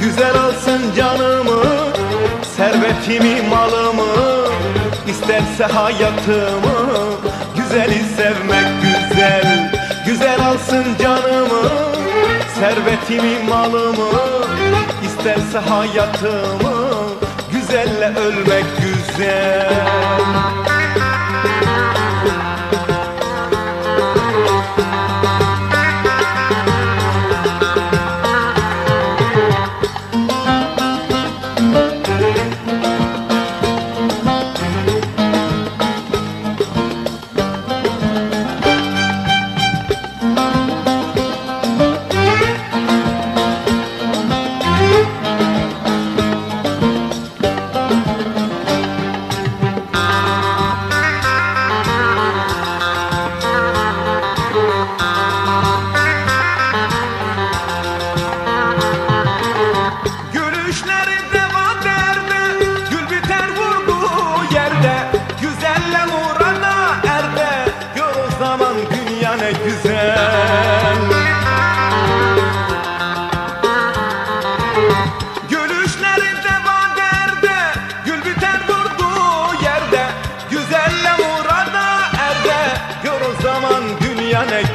Güzel alsın canımı Servetimi malımı isterse hayatımı. Güzeli sevmek güzel Güzel alsın canımı Servetimi malımı isterse hayatımı. Güzelle ölmek güzel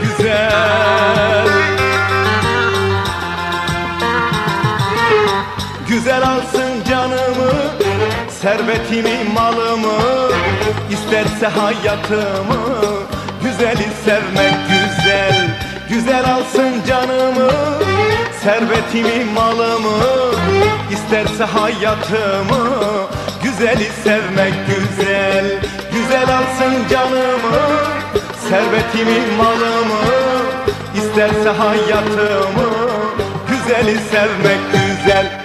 güzel. Güzel alsın canımı Servetimi malımı isterse hayatımı. Güzeli sevmek güzel Güzel alsın canımı Servetimi malımı isterse hayatımı. Güzeli sevmek güzel Güzel alsın canımı Servetimi malımı isterse hayatımı Güzeli sevmek güzel